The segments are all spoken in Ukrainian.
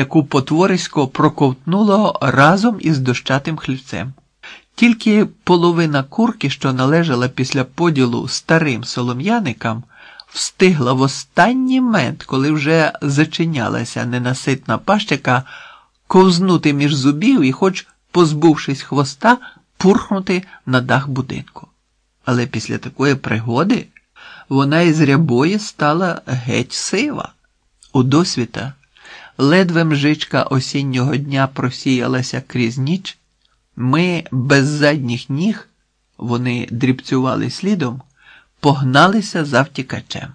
яку потворисько проковтнуло разом із дощатим хлівцем. Тільки половина курки, що належала після поділу старим солом'яникам, встигла в останній мент, коли вже зачинялася ненаситна пащика, ковзнути між зубів і, хоч позбувшись хвоста, пурхнути на дах будинку. Але після такої пригоди вона із рябої стала геть сива. У досвіта ледве мжичка осіннього дня просіялася крізь ніч, ми без задніх ніг, вони дрібцювали слідом, погналися за втікачем.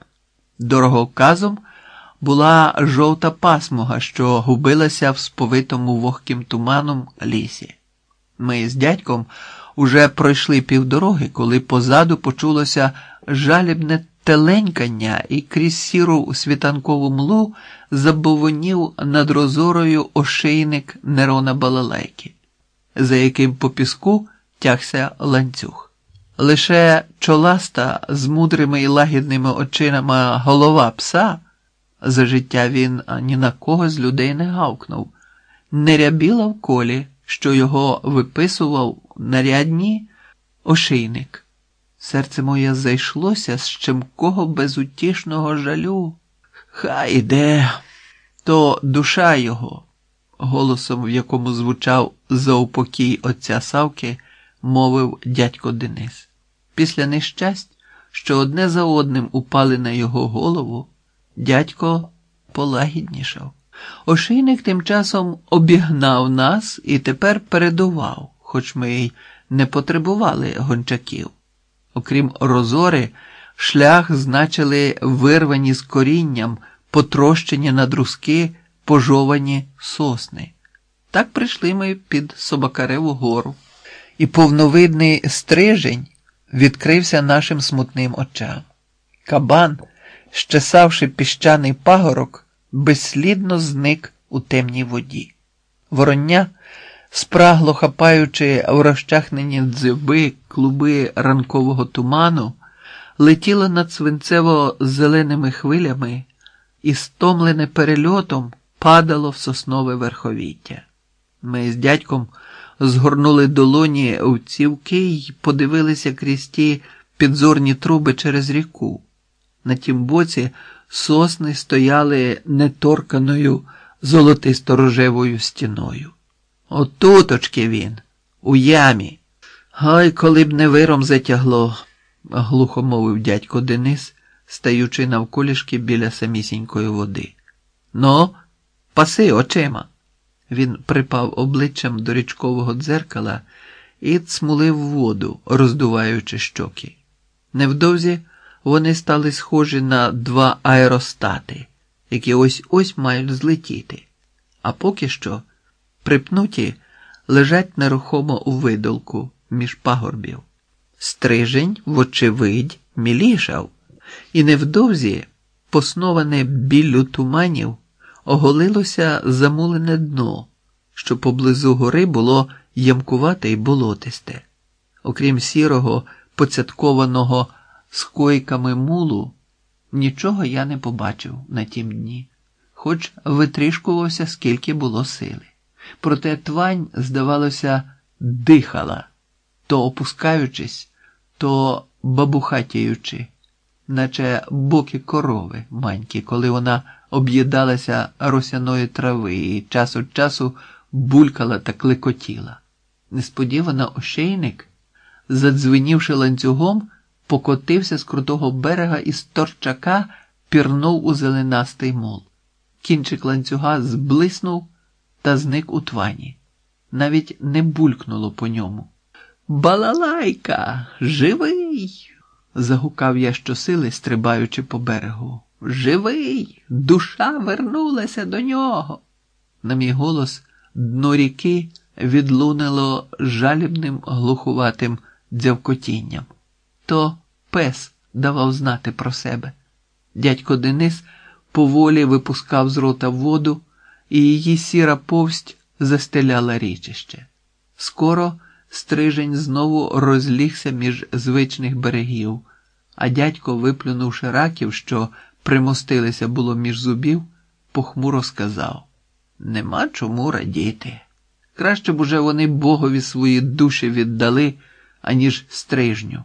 Дороговказом була жовта пасмуга, що губилася в сповитому вогким туманом лісі. Ми з дядьком уже пройшли півдороги, коли позаду почулося жалібне теленькання і крізь сіру світанкову млу забовонів над розорою ошейник Нерона Балалайки, за яким по піску тягся ланцюг. Лише чоласта з мудрими і лагідними очинами голова пса, за життя він ні на кого з людей не гавкнув, не рябіла в колі, що його виписував нарядні ошейник. Серце моє зайшлося з чимкого безутішного жалю. Хай іде, то душа його, голосом, в якому звучав заупокій отця Савки, мовив дядько Денис. Після нещасть, що одне за одним упали на його голову, дядько полагіднішав. Ошийник тим часом обігнав нас і тепер передував, хоч ми й не потребували гончаків. Окрім розори, шлях значили вирвані з корінням, потрощені на друзки, пожовані сосни. Так прийшли ми під Собакареву гору, і повновидний стрижень відкрився нашим смутним очам. Кабан, щесавши піщаний пагорок, безслідно зник у темній воді. Вороння, спрагло хапаючи в розчахнені дзюби клуби ранкового туману, летіло над свинцево-зеленими хвилями і, стомлене перельотом, падало в соснове верховіття. Ми з дядьком згорнули долоні в цівки й подивилися крізь ті підзорні труби через ріку. На тім боці сосни стояли неторканою золотисто-рожевою стіною. Отуточки він, у ямі. Гай, коли б не виром затягло, глухо мовив дядько Денис, стаючи навколішки біля самісінької води. Ну, паси очима. Він припав обличчям до річкового дзеркала і цмулив воду, роздуваючи щоки. Невдовзі вони стали схожі на два аеростати, які ось ось мають злетіти, а поки що припнуті лежать нерухомо у видолку між пагорбів. Стрижень, вочевидь, мілішав, і невдовзі, посноване біллю туманів, оголилося замулене дно, що поблизу гори було ямкувате й болотисте. Окрім сірого, поцяткованого скойками мулу, нічого я не побачив на тім дні, хоч витрішкувався, скільки було сили. Проте твань, здавалося, дихала, то опускаючись, то бабухатіючи, наче боки корови маньки, коли вона об'їдалася росяної трави і час від часу булькала та клекотіла. Несподівано ошейник, задзвенівши ланцюгом, покотився з крутого берега і з торчака пірнув у зеленастий мол. Кінчик ланцюга зблиснув та зник у твані. Навіть не булькнуло по ньому. Балалайка, живий. загукав я щосили, стрибаючи по берегу. Живий, душа вернулася до нього. На мій голос дно ріки відлунило жалібним глухуватим дзявкотінням. То пес давав знати про себе. Дядько Денис поволі випускав з рота воду, і її сіра повсть застеляла річище. Скоро стрижень знову розлігся між звичних берегів, а дядько, виплюнувши раків, що примостилися було між зубів, похмуро сказав Нема чому радіти. Краще б уже вони богові свої душі віддали, аніж стрижню.